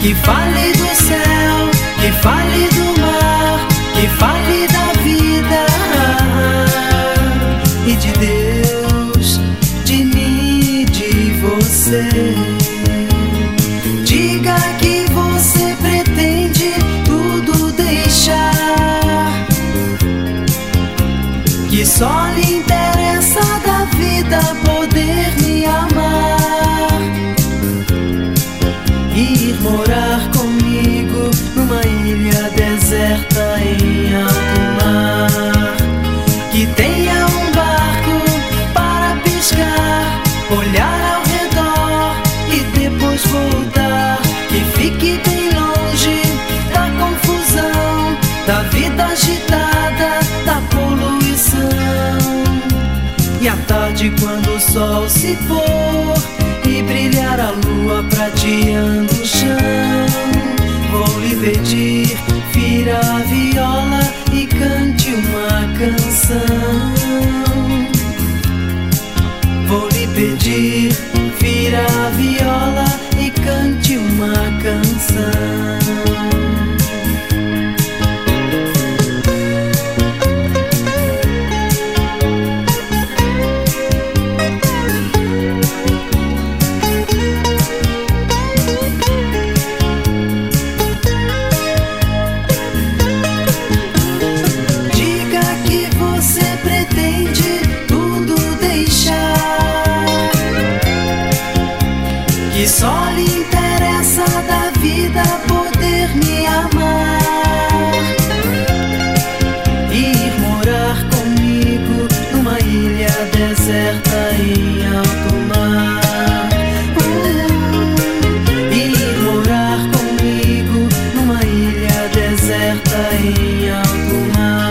Que fale do céu, que fale do mar, que fale da vida e de Deus, de mim, de você. Diga que você pretende tudo deixar, que só lhe morar comigo numa ilha deserta em alto mar que tenha um barco para pescar, olhar ao redor e depois voltar, que fique bem longe da confusão, da vida agitada, da poluição. E à tarde quando o sol se for e brilhar a lua prateando vou lhe pedir, vira a viola e cante uma canção. Vou lhe pedir, vira a viola que só lhe interessa da vida poder me amar e ir morar comigo numa ilha deserta em alto mar. Uh, e ir morar comigo numa ilha deserta em alto mar.